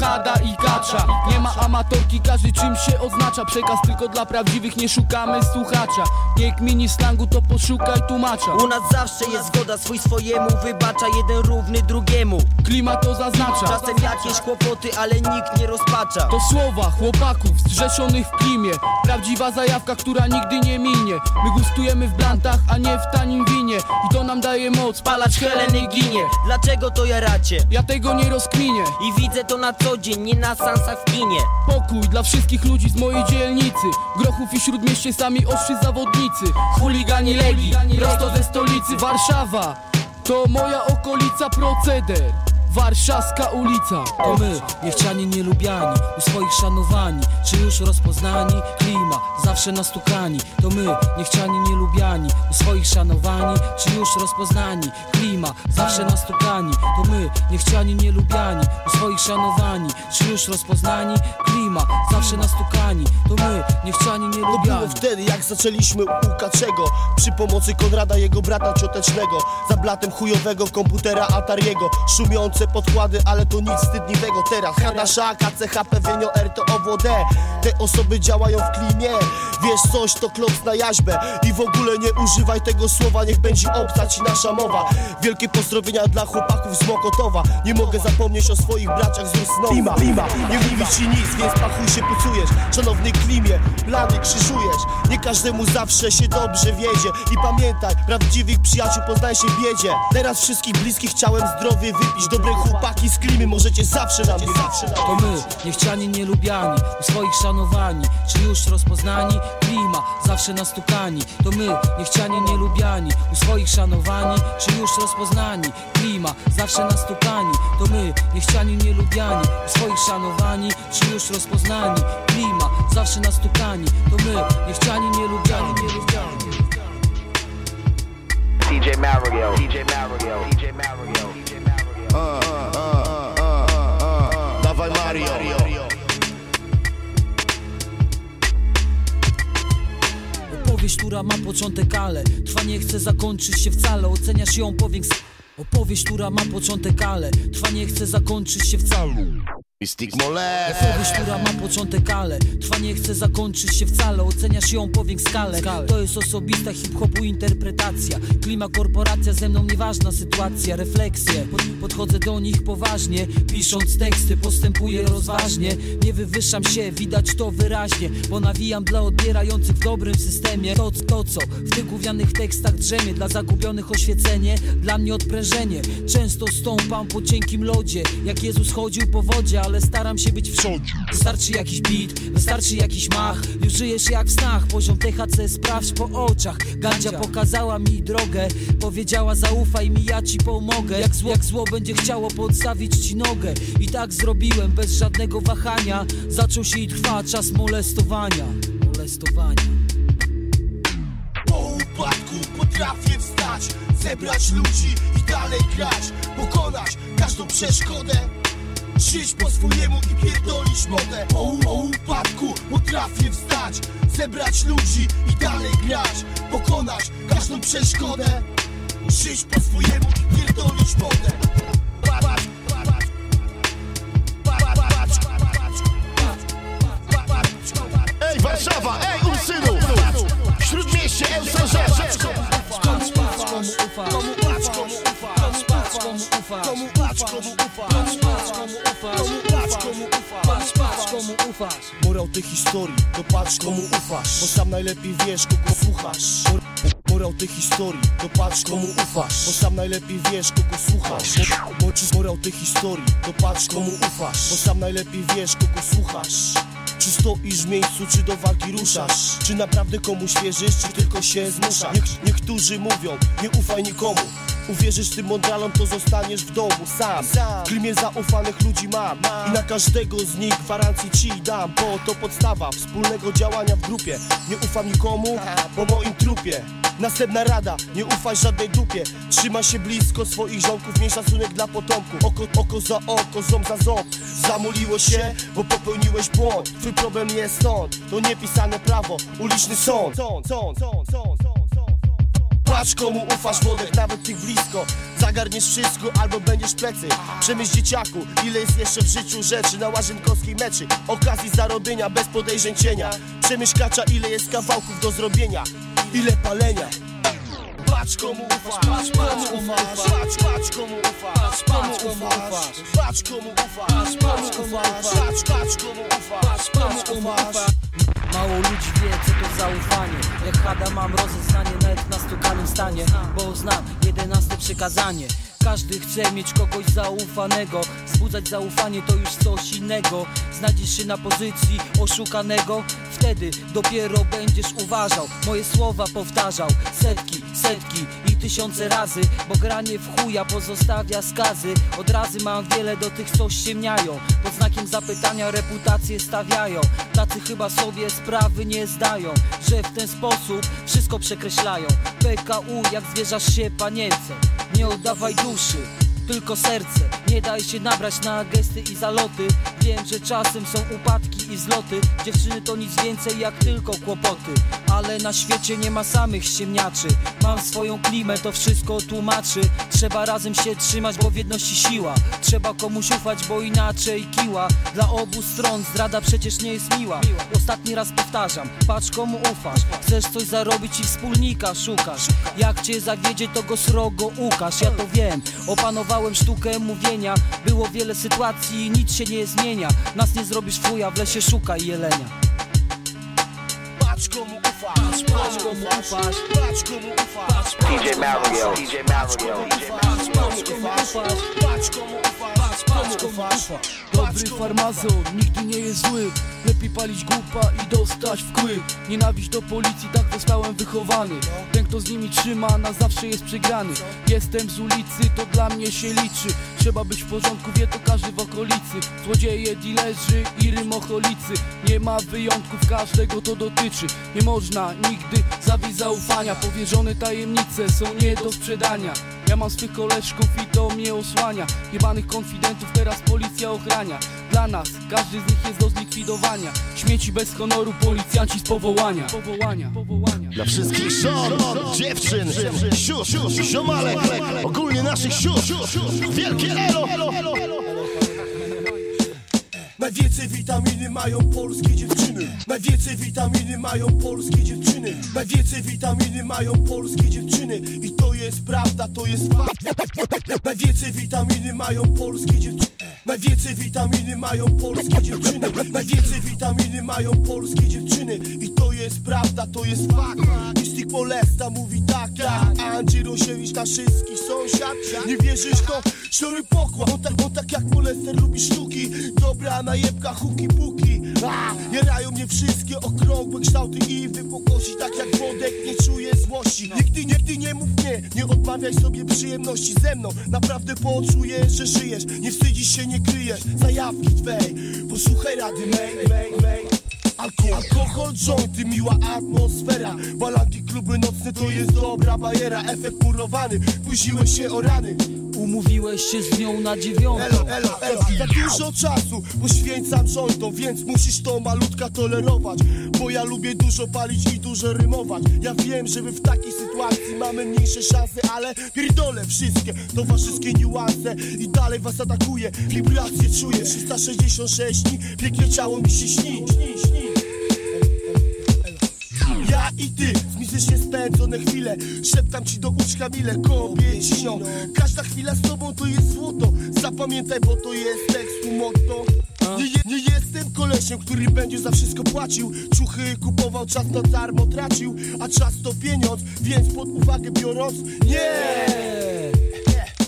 Hada i kacza Nie ma amatorki, każdy czym się oznacza. Przekaz tylko dla prawdziwych, nie szukamy słuchacza. Nie kmini slangu, to poszukaj tłumacza. U nas zawsze jest zgoda, swój swojemu wybacza Jeden równy drugiemu. Klima to zaznacza. Czasem jakieś kłopoty, ale nikt nie rozpacza. To słowa chłopaków zrzeszonych w klimie. Prawdziwa zajawka, która nigdy nie minie. My gustujemy w blantach, a nie w tanim winie. I to nam daje moc, palać Heleny ginie. Dlaczego to jaracie? Ja tego nie rozkminię. I widzę to na co dzień, nie na sansach w kinie. Pokój dla wszystkich ludzi z mojej dzielnicy. Grochów i śródmieście sami ostrzy zawodnicy. Chuligani Legii, prosto ze stolicy Warszawa. To moja okolica proceder Warszawska ulica To my, niechciani, nielubiani, u swoich szanowani, czy już rozpoznani? Klima, zawsze nastukani. To my, niechciani, nielubiani, u swoich szanowani, czy już rozpoznani? Klima, zawsze nastukani. To my, niechciani, nielubiani, u swoich szanowani, czy już rozpoznani? Klima, zawsze nastukani. To my, niechciani, To było nielubiani. wtedy jak zaczęliśmy u Kaczego Przy pomocy Konrada jego brata ciotecznego Za blatem chujowego komputera Atariego Szumiące podkłady, ale to nic wstydliwego. Teraz Hadasza, KCHP, Wienio, R to OWD Te osoby działają w klimie. Wiesz coś, to kloc na jaźbę. I w ogóle nie używaj tego słowa Niech będzie obca ci nasza mowa. Wielkie pozdrowienia dla chłopaków z Mokotowa. Nie mogę zapomnieć o swoich braciach z Rusnowa Klima, klima, nie mówi ci nic, więc pachuj się pucujesz. Szanowny klimie, plany krzyżujesz. Nie każdemu zawsze się dobrze wiedzie. I pamiętaj, prawdziwych przyjaciół poznaj się w biedzie. Teraz wszystkich bliskich chciałem zdrowie wypić Dobre chłopaki z klimy, możecie zawsze na mnie, zawsze na mnie To my, niechciani, nielubiani, u swoich szanowani, czy już rozpoznani? Klima, zawsze nastukani. To my, niechciani, nielubiani, u swoich szanowani, czy już rozpoznani? Klima, zawsze nastukani. To my, niechciani, nielubiani, u swoich szanowani, czy już rozpoznani? Klima, zawsze nastukani. To my, niechciani, nielubiani, nielubiani. DJ Mario, DJ Mario, DJ Mario. Dawaj Mario. Opowieść, która ma początek, ale trwa nie chce zakończyć się wcale. Oceniasz ją powięks. Opowieść, która ma początek, ale trwa nie chce zakończyć się wcale. Mystic Molest. Opowieść, która ma początek, ale trwa nie chce zakończyć się wcale. Oceniasz ją powięk skalę To jest osobista hip-hopu interpretacja. Klima korporacja, ze mną nieważna sytuacja. Refleksje, Pod, podchodzę do nich poważnie. Pisząc teksty, postępuję rozważnie. Nie wywyższam się, widać to wyraźnie. Bo nawijam dla odbierających w dobrym systemie. To, to co w tych gównianych tekstach drzemie. Dla zagubionych oświecenie, dla mnie odprężenie. Często stąpam po cienkim lodzie. Jak Jezus chodził po wodzie, ale ale staram się być wszędzie Wystarczy jakiś beat, wystarczy jakiś mach. Już żyjesz jak w snach, poziom THC sprawdź po oczach. Gandzia. pokazała mi drogę. Powiedziała zaufaj mi, ja ci pomogę. Jak zło, jak zło będzie chciało podstawić ci nogę. I tak zrobiłem, bez żadnego wahania. Zaczął się i trwa czas molestowania. Molestowania. Po upadku potrafię wstać Zebrać ludzi i dalej grać Pokonać każdą przeszkodę Żyć po swojemu i pierdolić modę po upadku potrafię wstać Zebrać ludzi i dalej grać Pokonać każdą przeszkodę Żyć po swojemu i pierdolić modę Patrz, patrz, patrz. Ej Warszawa, ej Ursynu Śródmieście, Elserze Komu ufasz? Komu ufasz? Komu ufasz? Komu ufasz. Komu komu ufasz? Patrz komu ufasz. Komu patrz, komu ufasz? Patrz, patrz komu ufasz. Morał tej historii, to patrz komu ufasz. Bo sam najlepiej wiesz, kogo słuchasz. Mor- Morał tej historii, to patrz komu ufasz. Bo sam najlepiej wiesz, kogo słuchasz. czy Morał tej historii, to patrz komu ufasz. Bo sam najlepiej wiesz, kogo słuchasz. Czy stoisz w miejscu, czy do walki ruszasz? Czy naprawdę komuś wierzysz, czy tylko się zmuszasz? Niektórzy mówią, nie ufaj nikomu Uwierzysz tym mądralom, to zostaniesz w domu sam. W klimie zaufanych ludzi mam. I na każdego z nich gwarancji ci dam Bo to podstawa wspólnego działania w grupie. Nie ufam nikomu, po moim trupie. Następna rada, nie ufaj żadnej dupie. Trzymaj się blisko swoich ziomków, miej szacunek dla potomków. Oko, oko za oko, ząb za ząb. Zamuliło się, bo popełniłeś błąd. Twój problem jest stąd, to niepisane prawo Uliczny sąd, sąd, sąd, sąd, sąd, sąd, sąd. Patrz komu ufasz wodek, nawet tych blisko. Zagarniesz wszystko albo będziesz plecy. Przemyśl dzieciaku, ile jest jeszcze w życiu rzeczy Na łazienkowskiej meczy, okazji zarobienia bez podejrzeń cienia Przemyśl kacza, ile jest kawałków do zrobienia. Ile palenia. Patrz komu ufasz, patrz, patrz komu ufasz. Patrz, patrz komu ufasz, patrz komu ufasz. Patrz komu ufasz, patrz komu ufasz. Patrz komu ufasz, patrz komu ufasz Mało ludzi wie co to zaufanie. Jak hada mam rozeznanie nawet na stukanym stanie Bo znam jedenaste przykazanie każdy chce mieć kogoś zaufanego. Wzbudzać zaufanie to już coś innego. Znajdziesz się na pozycji oszukanego. Wtedy dopiero będziesz uważał. Moje słowa powtarzał. Setki, setki tysiące razy Bo granie w chuja pozostawia skazy. Od razy mam wiele do tych co ściemniają. Pod znakiem zapytania reputację stawiają. Tacy chyba sobie sprawy nie zdają Że w ten sposób wszystko przekreślają. PKU jak zwierzasz się panience Nie oddawaj duszy tylko serce. Nie daj się nabrać na gesty i zaloty. Wiem, że czasem są upadki i zloty. Dziewczyny to nic więcej jak tylko kłopoty. Ale na świecie nie ma samych ściemniaczy. Mam swoją klimę, to wszystko tłumaczy. Trzeba razem się trzymać, bo w jedności siła. Trzeba komuś ufać, bo inaczej kiła. Dla obu stron zdrada przecież nie jest miła. Ostatni raz powtarzam, patrz komu ufasz. Chcesz coś zarobić i wspólnika szukasz. Jak cię zawiedzie, to go srogo ukaż Ja to wiem, opanowałem sztukę mówienia. Było wiele sytuacji, nic się nie zmienia. Nas nie zrobisz fuja, w lesie szukaj jelenia. Patrz komu ufasz, patrz komu ufasz Patrz komu ufasz. DJ Mario, DJ Mario, Patrz komu ufasz Patrz komu ufasz Patrz komu ufasz Dobry farmazon nigdy nie jest zły. Lepiej palić głupa i dostać w kły. Nienawiść do policji, tak zostałem wychowany. Ten kto z nimi trzyma, na zawsze jest przegrany. Jestem z ulicy, to dla mnie się liczy. Trzeba być w porządku, wie to każdy w okolicy. Złodzieje, dilerzy i rymocholicy Nie ma wyjątków, każdego to dotyczy. Nie można nigdy zawieść zaufania. Powierzone tajemnice są nie do sprzedania ja mam swych koleżków i to mnie osłania. Jebanych konfidentów teraz policja ochrania. Dla nas każdy z nich jest do zlikwidowania. Śmieci bez honoru, policjanci z powołania. Powołania, powołania. Dla wszystkich żon, dziewczyn, sióstr, ziomalek Ogólnie naszych sióstr. Wielkie elo Najwięcej witaminy mają polskie dziewczyny. Najwięcej witaminy mają polskie dziewczyny. Najwięcej witaminy mają polskie dziewczyny. I to jest prawda, to jest fakt. Najwięcej witaminy mają polskie dziewczyny. Najwięcej witaminy mają polskie dziewczyny. Najwięcej witaminy mają polskie dziewczyny. I to jest prawda, to jest fakt. Mystik Molesta mówi tak, tak Andrzej Rosiewicz na wszystkich sąsiad. Nie wierzysz to? Sziory pokład. On tak, tak jak molester lubi sztuki. Dobra najebka, huki puki. A, Jarają mnie wszystkie okrągłe kształty I wypokosić tak jak wodek Nie czuję złości. Nigdy, nigdy nie mów nie Nie odmawiaj sobie przyjemności ze mną. Naprawdę poczujesz, że żyjesz Nie wstydzisz się, nie kryjesz. Zajawki twej Posłuchaj rady mej, mej, mej. Alkohol, alkohol, jointy, miła atmosfera. Balanki, kluby nocne to jest dobra bajera. Efekt murowany, buziłeś się o rany Umówiłeś się z nią na dziewiątą. Elo, elo, elo. Za dużo czasu poświęcam jointom Więc musisz to malutka tolerować Bo ja lubię dużo palić i dużo rymować. Ja wiem, że wy w takiej sytuacji mamy mniejsze szanse Ale pierdolę wszystkie towarzyskie niuanse I dalej was atakuje, wibracje czuję. 366 dni, piękne ciało mi się śni, śni, śni. Ja i ty, zmienicznie spędzone chwile. Szeptam ci do uszka mile, kobiecino Każda chwila z tobą to jest złoto. Zapamiętaj, bo to jest tekstu motto. Nie, nie jestem kolesiem, który będzie za wszystko płacił. Ciuchy kupował, czas na darmo tracił A czas to pieniądz, więc pod uwagę biorąc Nie!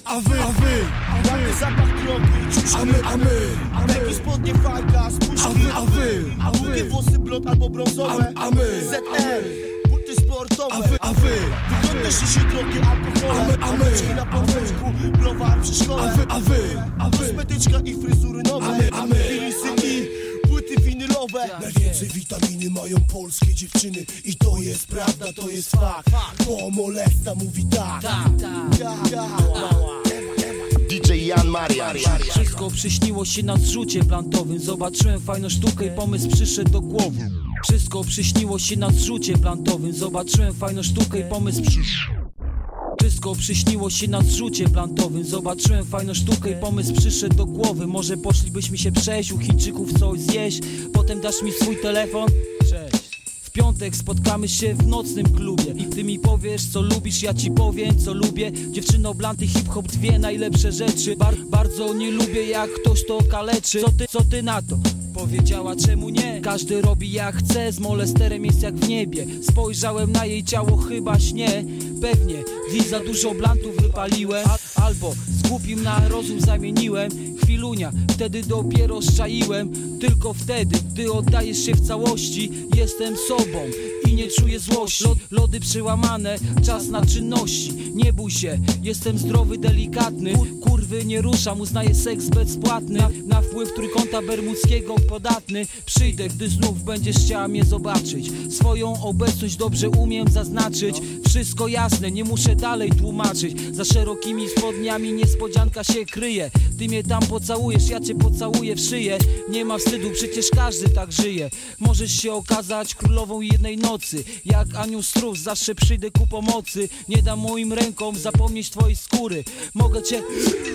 A wy, a wy, Ładny zapach drogi, ciuszki A my, a my, a my. Takie spodnie fajka, spuszki A wy, a wy, a Długie włosy blond albo brązowe. A my, ZR sportowe A wy, a wy. Wyglądasz się drogie alkohole. A my, a my. Na podwórku, browar przy szkole A wy, a wy, a wy. Kosmetyczka i fryzury nowe. A my, a my, Filisy i płyty winylowe. Najwięcej witaminy mają polskie dziewczyny. I to jest prawda, to jest fakt. Bo molesta mówi tak. Ja, ja, DJ Jan Marian. Wszystko przyśniło się na zrzucie plantowym. Zobaczyłem fajną sztukę i pomysł przyszedł do głowy Wszystko przyśniło się na zrzucie plantowym. Zobaczyłem fajną sztukę i pomysł wszystko przyśniło się na zrzucie plantowym. Zobaczyłem fajną sztukę i pomysł przyszedł do głowy. Może poszlibyśmy się przejść, u Chińczyków coś zjeść? Potem dasz mi swój telefon? Cześć. W piątek spotkamy się w nocnym klubie. I ty mi powiesz co lubisz, ja ci powiem co lubię. Dziewczyno, blanty, hip-hop, dwie najlepsze rzeczy. Bar Bardzo nie lubię jak ktoś to kaleczy. Co ty, co ty na to? Powiedziała czemu nie? Każdy robi jak chce, z molesterem jest jak w niebie. Spojrzałem na jej ciało, chyba śnie Pewnie, dziś za dużo blantów wypaliłem. Albo z na rozum zamieniłem. Chwilunia, wtedy dopiero szczaiłem. Tylko wtedy, gdy oddajesz się w całości Jestem sobą i nie czuję złości. Lod, Lody przyłamane, czas na czynności. Nie bój się, jestem zdrowy, delikatny Kurwy nie ruszam, uznaję seks bezpłatny. Na, wpływ trójkąta bermudzkiego podatny. Przyjdę, gdy znów będziesz chciała mnie zobaczyć. Swoją obecność dobrze umiem zaznaczyć. Wszystko jasne, nie muszę dalej tłumaczyć. Za szerokimi spodniami niespodzianka się kryje. Ty mnie tam pocałujesz, ja cię pocałuję w szyję. Nie ma wstydu, przecież każdy tak żyje. Możesz się okazać królową jednej nocy. Jak anioł stróż, zawsze przyjdę ku pomocy. Nie dam moim rękom zapomnieć twojej skóry. Mogę cię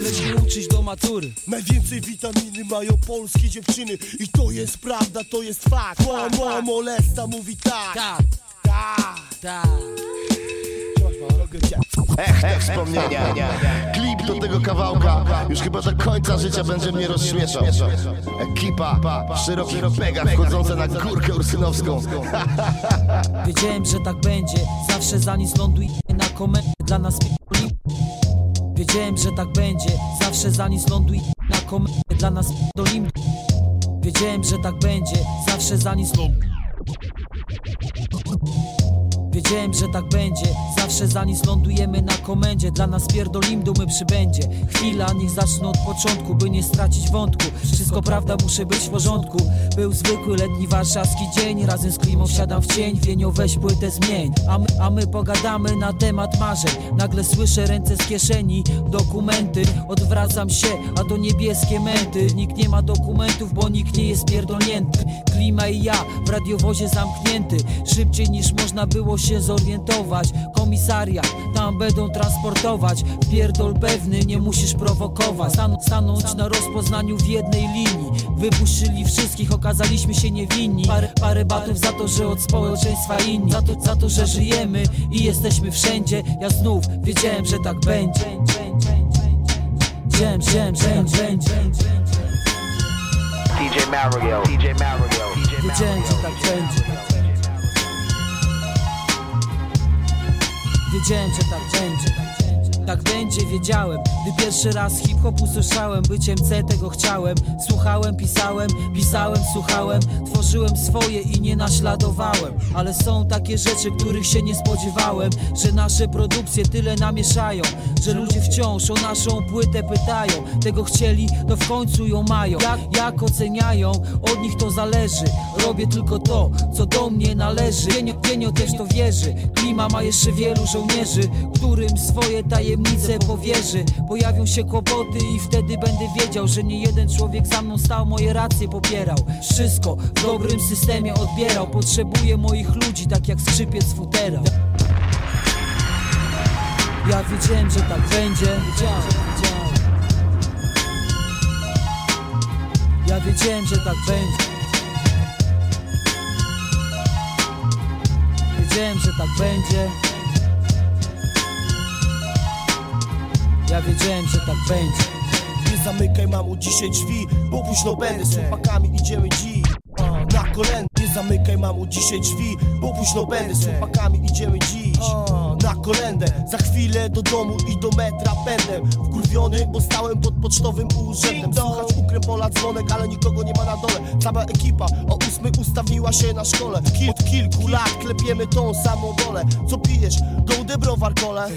lecz nie uczyć do matury. Najwięcej witaminy mają polskie dziewczyny I to jest prawda, to jest fakt. Bo mo, molesta mówi tak. Tak, Tak. Tak. Ech, te wspomnienia. Klip do tego kawałka. Już chyba do końca życia będzie mnie rozśmieszał. Ekipa w szerokich pegach wchodząca na górkę ursynowską. Wiedziałem, że tak będzie. Zawsze za nic ląduje na komendę Dla nas Wiedziałem, że tak będzie. Zawsze za nic ląduje na komendę. Dla nas p***dolim Wiedziałem, że tak będzie. Zawsze za nic ląduje Wiedziałem, że tak będzie. Zawsze za nic lądujemy na komendzie. Dla nas pierdolim dumy przybędzie. Chwila, niech zacznę od początku By nie stracić wątku. Wszystko prawda, muszę być w porządku. Był zwykły letni warszawski dzień. Razem z klimą wsiadam w cień. Wienio weź płytę zmień. A my, a my pogadamy na temat marzeń. Nagle słyszę ręce z kieszeni. Dokumenty, odwracam się A to niebieskie męty. Nikt nie ma dokumentów, bo nikt nie jest pierdolnięty. Klima i ja w radiowozie zamknięty. Szybciej niż można było się zorientować. Komisariat, tam będą transportować. Pierdol pewny, nie musisz prowokować. Stan Stanąć na rozpoznaniu w jednej linii. Wypuszczyli wszystkich, okazaliśmy się niewinni. Parę, parę batów za to, że od społeczeństwa inni. Za to, za to, że żyjemy i jesteśmy wszędzie. Ja znów wiedziałem, że tak będzie. Wiedziałem, wiedziałem, tak będzie DJ Mario, DJ Mario, DJ Wiedziałem, że tak będzie Wiedziałem, że tak będzie tak będzie, wiedziałem. Gdy pierwszy raz hip-hop usłyszałem Byciem C tego chciałem. Słuchałem, pisałem, pisałem, słuchałem. Tworzyłem swoje i nie naśladowałem. Ale są takie rzeczy, których się nie spodziewałem Że nasze produkcje tyle namieszają Że ludzie wciąż o naszą płytę pytają. Tego chcieli, to w końcu ją mają. Jak, jak oceniają, od nich to zależy. Robię tylko to, co do mnie należy. Genio, też to wierzy. Klima ma jeszcze wielu żołnierzy Którym swoje tajemnice powierzy. Pojawią się kłopoty i wtedy będę wiedział Że nie jeden człowiek za mną stał, moje racje popierał. Wszystko w dobrym systemie odbierał. Potrzebuję moich ludzi, tak jak skrzypiec futera Ja wiedziałem, że tak będzie. Ja wiedziałem, że tak będzie. Wiedziałem, że tak będzie Ja wiedziałem, że tak będzie. Nie zamykaj mamu dzisiaj drzwi, bo późno będę. Z chłopakami idziemy dziś. Na kolędy. Nie zamykaj mamu dzisiaj drzwi, bo późno będę. Z chłopakami idziemy dziś na kolędę. Za chwilę do domu i do metra będę. Wkurwiony, bo stałem pod pocztowym urzędem. Słuchać ukrępola dzwonek, ale nikogo nie ma na dole. Cała ekipa o ósmej ustawiła się na szkole. Od kilku lat klepiemy tą samą dolę Co pijesz? Gołdę browar kole?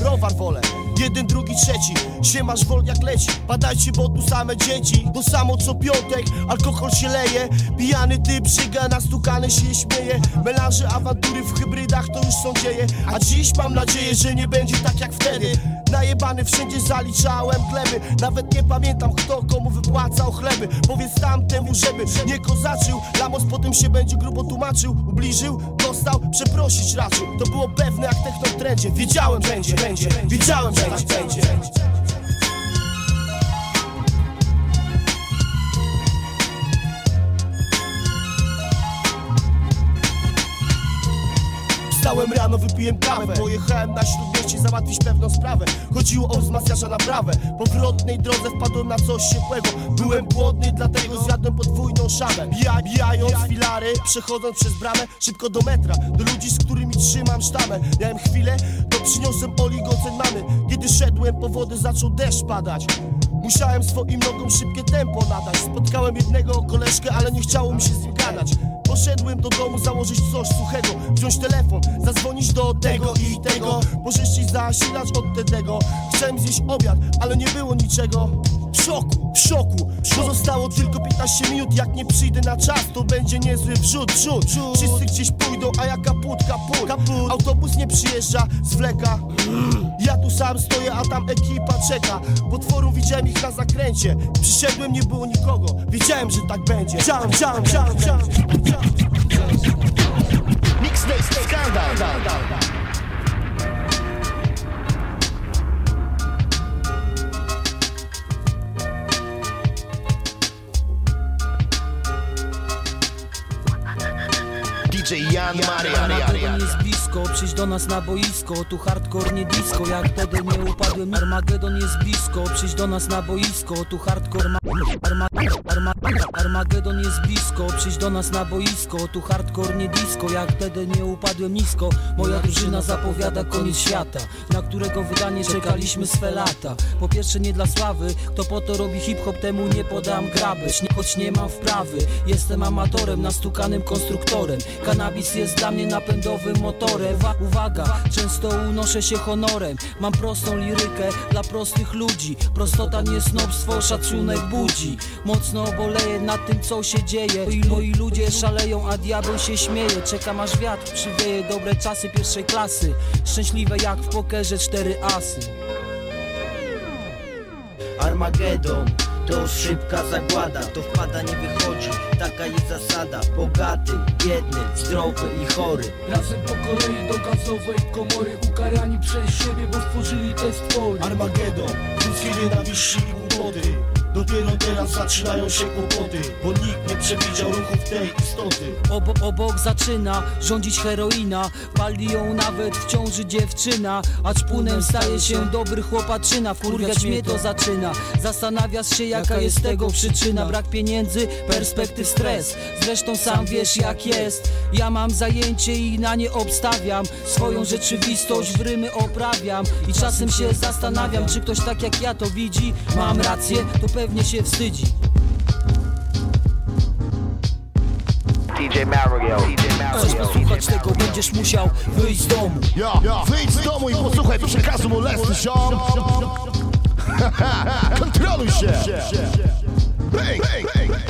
Browar wolę. Jeden, drugi, trzeci. Siemasz wol jak leci. Badajcie, bo tu same dzieci. To samo co piątek Alkohol się leje. Pijany typ żyga Nastukany się śmieje. Melanże, awantury w hybrydach To już są dzieje A dziś mam nadzieję, że nie będzie tak jak wtedy. Najebany wszędzie zaliczałem gleby. Nawet nie pamiętam kto komu wypłacał chleby. Powiedz tamtemu, żeby nie kozaczył. Lamos potem się będzie grubo tłumaczył. Ubliżył, dostał, przeprosić raczył. To było pewne jak techno trendzie Wiedziałem będzie, będzie, wiedziałem, że tak będzie Wstałem rano, wypiłem kawę. Pojechałem na śródmieście załatwić pewną sprawę. Chodziło o wzmacniacza naprawę Powrotnej drodze wpadłem na coś ciepłego. Byłem głodny, dlatego zjadłem podwójną Bija, Bijając filary, przechodząc przez bramę Szybko do metra, do ludzi, z którymi trzymam sztamę. Miałem chwilę, to przyniosłem oligocen mamy Kiedy szedłem po wodę, zaczął deszcz padać. Musiałem swoim nogom szybkie tempo nadać. Spotkałem jednego koleżkę, ale nie chciało mi się z nim gadać Poszedłem do domu założyć coś suchego. Wziąć telefon, zadzwonić do tego i tego. Pożyczyć zasilacz od tego Chciałem zjeść obiad, ale nie było niczego W szoku, w szoku. Pozostało tylko 15 minut Jak nie przyjdę na czas, to będzie niezły wrzut, wrzut Wszyscy gdzieś pójdą, a ja kaput, kaput, kaput. Autobus nie przyjeżdża, zwleka Ja tu sam stoję, a tam ekipa czeka. Potworów widziałem ich na zakręcie. Przyszedłem, nie było nikogo. Wiedziałem, że tak będzie. Chciałem, chciałem, chciałem, chciałem, chciałem. Mixtape Skandal DJ Jan Maria Armagedon jest blisko, przyjdź do nas na boisko. Tu hardcore nie disco, jak wtedy nie upadłem. Armagedon jest blisko, przyjdź do nas na boisko. Tu hardcore ma... Arma... Arma... Armagedon jest blisko, przyjdź do nas na boisko. Tu hardcore nie disco, jak wtedy nie upadłem nisko. Moja drużyna zapowiada koniec świata Na którego wydanie czekaliśmy swe lata. Po pierwsze nie dla sławy, kto po to robi hip-hop temu nie podam graby. Choć nie mam wprawy, jestem amatorem, nastukanym konstruktorem. Kanabis jest dla mnie napędowym motorem Wa- Uwaga, często unoszę się honorem. Mam prostą lirykę dla prostych ludzi. Prostota nie snobstwo, szacunek budzi. Mocno boleję nad tym co się dzieje. Moi, moi ludzie szaleją, a diabeł się śmieje. Czekam aż wiatr przywieje dobre czasy pierwszej klasy. Szczęśliwe jak w pokerze cztery asy. Armagedon to szybka zagłada To wpada nie wychodzi, taka jest zasada Bogaty, biedny, zdrowy i chory. Razem po kolei do gazowej komory Ukarani przez siebie, bo stworzyli te stwory. Armagedon, ludzkiej nienawiści i głupoty. Dopiero teraz zaczynają się kłopoty Bo nikt przewidział ruchów tej istoty. Obok, obok zaczyna rządzić heroina. Pali ją nawet w ciąży dziewczyna. A czpunem staje się dobry chłopaczyna. Wkurwiać mnie to zaczyna. Zastanawiasz się jaka jest tego przyczyna. Brak pieniędzy, perspektyw, stres. Zresztą sam wiesz jak jest. Ja mam zajęcie i na nie obstawiam. Swoją rzeczywistość w rymy oprawiam. I czasem się zastanawiam Czy ktoś tak jak ja to widzi. Mam rację, to pewnie się wstydzi DJ Mario. DJ Chcesz posłuchać tego, będziesz musiał wyjść z domu. Ja, ja, wyjdź z domu i posłuchaj przekazu molesty, ziom. Kontroluj się. Bang, bang, bang.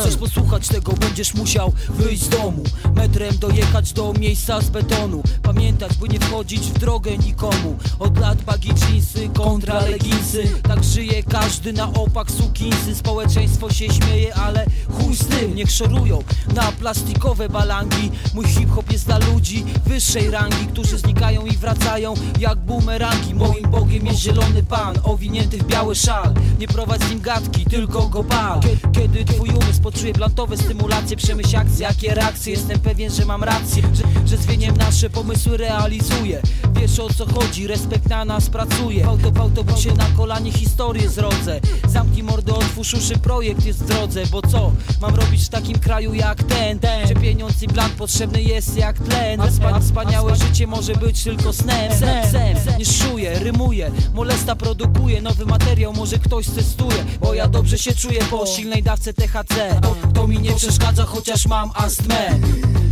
Chcesz posłuchać tego, będziesz musiał wyjść z domu. Metrem dojechać do miejsca z betonu. Pamiętać, by nie wchodzić w drogę nikomu. Od lat bagi jeansy kontra leginsy. Tak żyje każdy na opak sukinsy. Społeczeństwo się śmieje, ale chuj z tym. Niech szorują na plastikowe balangi. Mój hip-hop jest dla ludzi wyższej rangi Którzy znikają i wracają jak bumerangi. Moim bogiem jest zielony pan, owinięty w biały szal. Nie prowadź z nim gadki, tylko go pal. Kie- Kiedy twój umysł poczuje plantowe stymulacje Przemyśl akcje, jakie reakcje. Jestem pewien, że mam rację Że, że zwieniem nasze pomysły realizuję. Wiesz o co chodzi, respekt na nas pracuje. W, auto, w autobusie na kolanie historię zrodzę. Zamknij mordę, otwórz uszy, projekt jest w drodze. Bo co mam robić w takim kraju jak ten, ten Gdzie pieniądz i blank potrzebny jest jak tlen. A spa- Wspaniałe życie może być tylko snem. Snem, snem, nie szuję, rymuję. Molesta produkuje, nowy materiał może ktoś testuje. Bo ja dobrze się czuję po silnej dawce THC To, mi nie przeszkadza, chociaż mam astmę.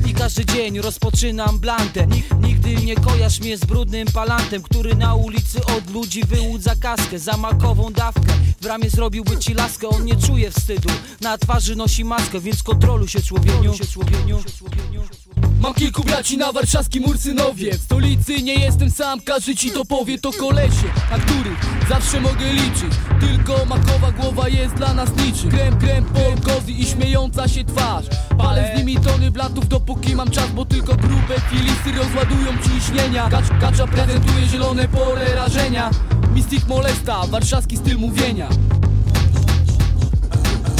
I każdy dzień rozpoczynam blantę. Nig- Nigdy nie kojarz mnie z brudnym palantem Który na ulicy od ludzi wyłudza kaskę. Za makową dawkę W bramie zrobiłby ci laskę. On nie czuje wstydu. Na twarzy nosi maskę Więc kontroluj się człowieniu Mam kilku braci na warszawskim Ursynowie. W stolicy nie jestem sam, każdy ci to powie To kolesie, na których zawsze mogę liczyć. Tylko makowa głowa jest dla nas niczym. Krem, krem, polkozy i śmiejąca się twarz. Palę z nimi tony blatów dopóki mam czas Bo tylko grube filisty rozładują ciśnienia. Gacz, Gacza prezentuje zielone pole rażenia. Mystic molesta, warszawski styl mówienia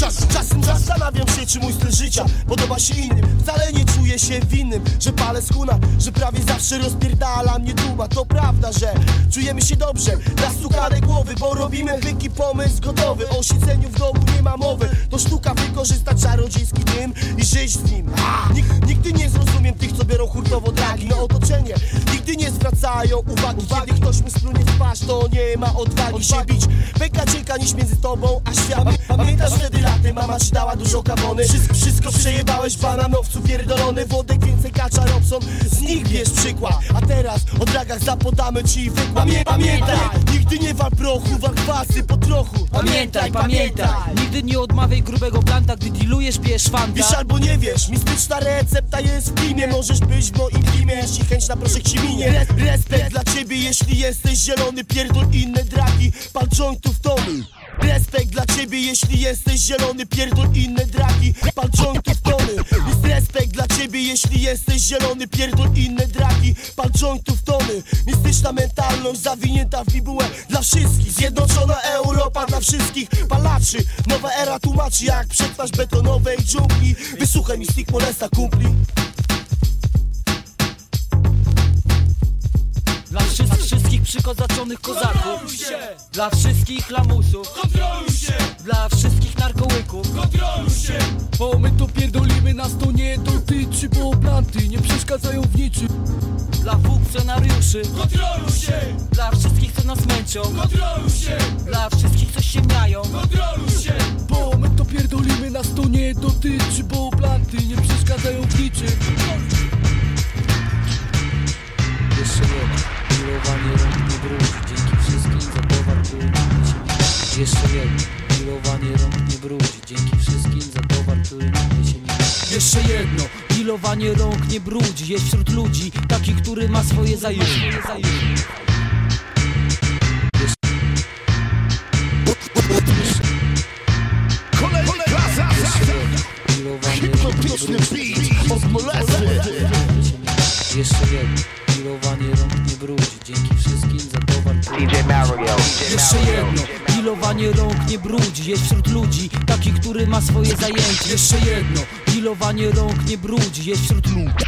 Czas, czasem zastanawiam się, czy mój styl życia podoba się innym. Wcale nie czuję się winnym, że palę skuna Że prawie zawsze rozpierdala mnie duma To prawda, że czujemy się dobrze. Na stukane głowy, bo robimy wyki pomysł gotowy. O siedzeniu w domu nie ma mowy. To sztuka wykorzystać czarodziejski dym i żyć z nim. Nig, Nigdy nie zrozumiem tych, co biorą hurtowo dragi na otoczenie. Nigdy nie zwracają uwagi, kiedy ktoś mi splunie w twarz To nie ma odwagi się bić. Beka cieka niż między tobą a światem. Pamiętasz wtedy laty, mama ci dała dużo kawony Wszystko, wszystko przejebałeś, bananowcu pierdolony. Wodek więcej kacza Robson, z nich bierz przykład. A teraz o dragach zapodamy ci wykład. Pamię, Pamiętaj, nigdy nie wal prochu, wal kwasy po trochu. Pamiętaj, pamiętaj Nigdy nie odmawiaj grubego blanta Gdy dealujesz, bierz fanta. Wiesz albo nie wiesz, mistyczna recepta jest w filmie. Możesz być w moim filmie, jeśli chęć na proszek ci minie. Res Respekt dla ciebie, jeśli jesteś zielony Pierdol inne dragi, pal jointów tony Respekt dla ciebie, jeśli jesteś zielony Pierdol inne dragi, pal jointów tony Jest respekt dla ciebie, jeśli jesteś zielony Pierdol inne dragi, pal jointów tony Mistyczna mentalność zawinięta w bibułę. Dla wszystkich, zjednoczona Europa dla wszystkich palaczy. Nowa era tłumaczy jak przetrwać betonowej dżungli. Wysłuchaj mi stick molesta kumpli przykozaczonych kozaków. Dla wszystkich lamusów. Dla wszystkich narkołyków. Bo my to pierdolimy, nas to nie dotyczy Bo planty nie przeszkadzają w niczym. Dla funkcjonariuszy. Dla wszystkich, co nas męczą. Dla wszystkich, co ściemniają Bo my to pierdolimy, nas to nie dotyczy Bo planty nie przeszkadzają w niczym. Jeszcze jedno, Milowanie rąk i brud Dzięki wszystkim za towar który Jeszcze jedno. Milowanie rąk nie brudzi Dzięki wszystkim za towar, który nigdy się nie brudzi Jeszcze jedno. Milowanie rąk nie brudzi. Jest wśród ludzi taki, który ma swoje zajęcie Hipnotyczny beat. Od molesty Jeszcze jedno. Pilowanie rąk nie brudzi Jest wśród ludzi taki, który ma swoje zajęcie. Jeszcze jedno, pilowanie rąk nie brudzi Jest wśród ludzi.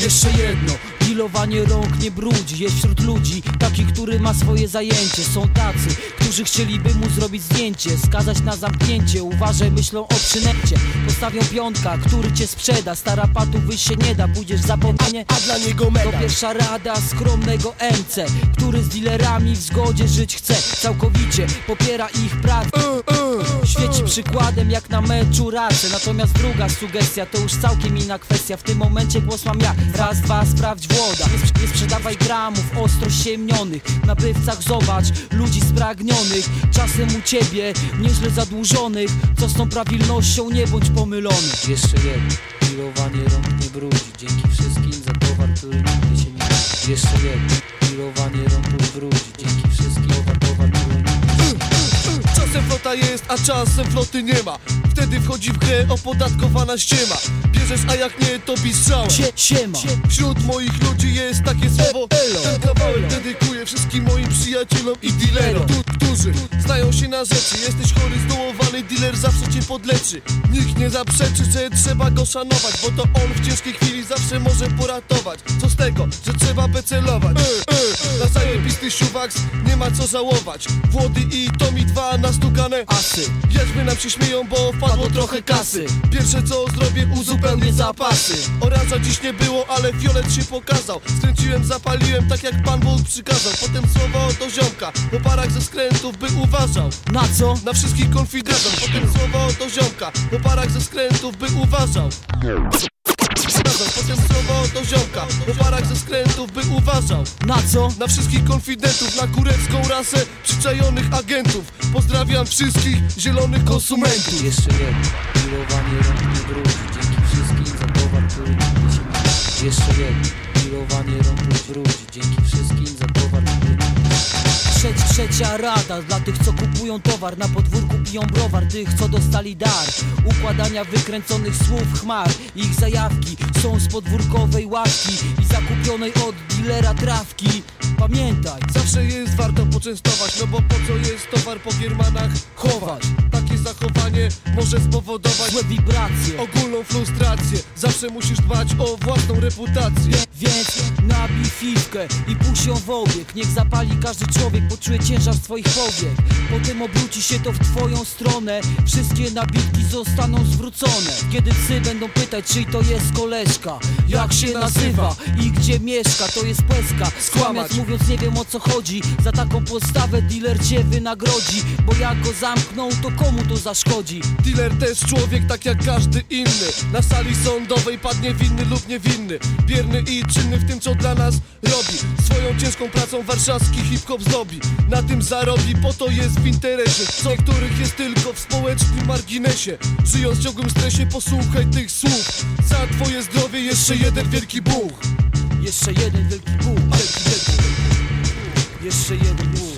Jeszcze jedno, pilowanie rąk nie brudzi Jest wśród ludzi taki, który ma swoje zajęcie. Są tacy, którzy chcieliby mu zrobić zdjęcie Skazać na zamknięcie, uważaj myślą o przynęcie. Postawią piątka, który cię sprzeda Stara patu wyjść się nie da, pójdziesz w zapomnienie A dla niego to medal pierwsza rada skromnego MC Który z dealerami w zgodzie żyć chce. Całkowicie popiera ich pracę. Świeci przykładem jak na meczu racę Natomiast druga sugestia to już całkiem inna kwestia. W tym momencie głos mam ja. Raz, dwa, sprawdź Włoda Nie, sprz- nie sprzedawaj gramów ostro siemnionych Na bywcach zobacz ludzi spragnionych. Czasem u ciebie nieźle zadłużonych. Co z tą prawilnością nie bądź pomylony. Jeszcze jedno, pilowanie rąk nie brudzi. Dzięki wszystkim za towar, który nigdy się nie nudzi Jeszcze jedno, pilowanie rąk nie brudzi. Dzięki wszystkim za towar, który nigdy się nie nudzi Czasem flota jest, a czasem floty nie ma Wtedy wchodzi w grę opodatkowana ściema. Bierzesz, a jak nie, to bistrzała Sie, siema. Wśród moich ludzi jest takie słowo. Elo. Ten kawałek dedykuję wszystkim moim przyjacielom i dealerom tu, Którzy znają się na rzeczy. Jesteś chory, zdołowany dealer zawsze cię podleczy. Nikt nie zaprzeczy, że trzeba go szanować Bo to on w ciężkiej chwili zawsze może poratować. Co z tego, że trzeba becelować? E, e, Na zajebisty siuwaks nie ma co żałować. Włody i Tomi dwa nastukane Asy. Jaźmy nam się śmieją, bo wpadło trochę kasy. Pierwsze co zrobię, uzupełnię zapasy. Oranża dziś nie było, ale fiolet się pokazał. Skręciłem, zapaliłem, tak jak Pan Bóg przykazał. Potem słowo do ziomka, po parach ze skrętów by uważał. Na co? Na wszystkich konfidentów Potem słowo do ziomka, po parach ze skrętów by uważał Potem słowo do ziomka, po parach ze skrętów by uważał. Na co? na wszystkich konfidentów, na kurewską rasę przyczajonych agentów. Pozdrawiam wszystkich zielonych konsumentów. Jeszcze jedno, pilowanie rąk nie brudzi Dzięki wszystkim za towar, który nigdy się nie Jeszcze jedno, pilowanie rąk nie brudzi Dzięki wszystkim za Trzeć, Trzecia rada. Dla tych, co kupują towar Na podwórku piją browar, tych, co dostali dar. Układania wykręconych słów chmar. Ich zajawki są z podwórkowej ławki I zakupionej od dealera trawki. Pamiętaj, Zawsze jest warto poczęstować, no bo po co jest towar po Giermanach chować? Takie może spowodować złe wibracje ogólną frustrację. Zawsze musisz dbać o własną reputację. Więc nabij fifkę i puść ją w obieg. Niech zapali każdy człowiek, poczuje ciężar swoich powiek. Potem obróci się to w twoją stronę. Wszystkie nabitki zostaną zwrócone. Kiedy psy będą pytać, czyj to jest koleżka Jak się nazywa i gdzie mieszka To jest płeska. Skłamać mówiąc nie wiem o co chodzi. Za taką postawę dealer cię wynagrodzi Bo jak go zamkną, to komu to zaszkodzi? Dealer też człowiek tak jak każdy inny. Na sali sądowej padnie winny lub niewinny. Bierny i czynny w tym co dla nas robi. Swoją ciężką pracą warszawski hip-hop zdobi. Na tym zarobi, po to jest w interesie. Co niektórych jest tylko w społecznym marginesie. Żyjąc w ciągłym stresie posłuchaj tych słów. Za twoje zdrowie jeszcze jeden wielki Bóg. Jeszcze jeden wielki Bóg. Wielki, wielki, wielki. Jeszcze jeden Bóg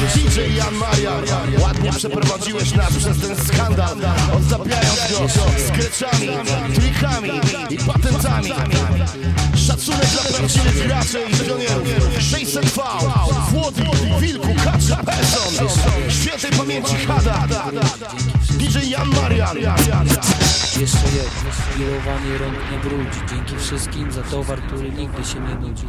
DJ Jan Marian Ładnie przeprowadziłeś nas przez ten skandal. Odzapiając go skreczami, trikami i patentami. Szacunek dla prawdziwych graczy i milionierów 600V, Włody, Wilku, Kacza, Person Świętej pamięci Hada. DJ Jan Marian Jeszcze jedno, pilowanie rąk nie brudzi. Dzięki wszystkim za towar, który nigdy się nie nudzi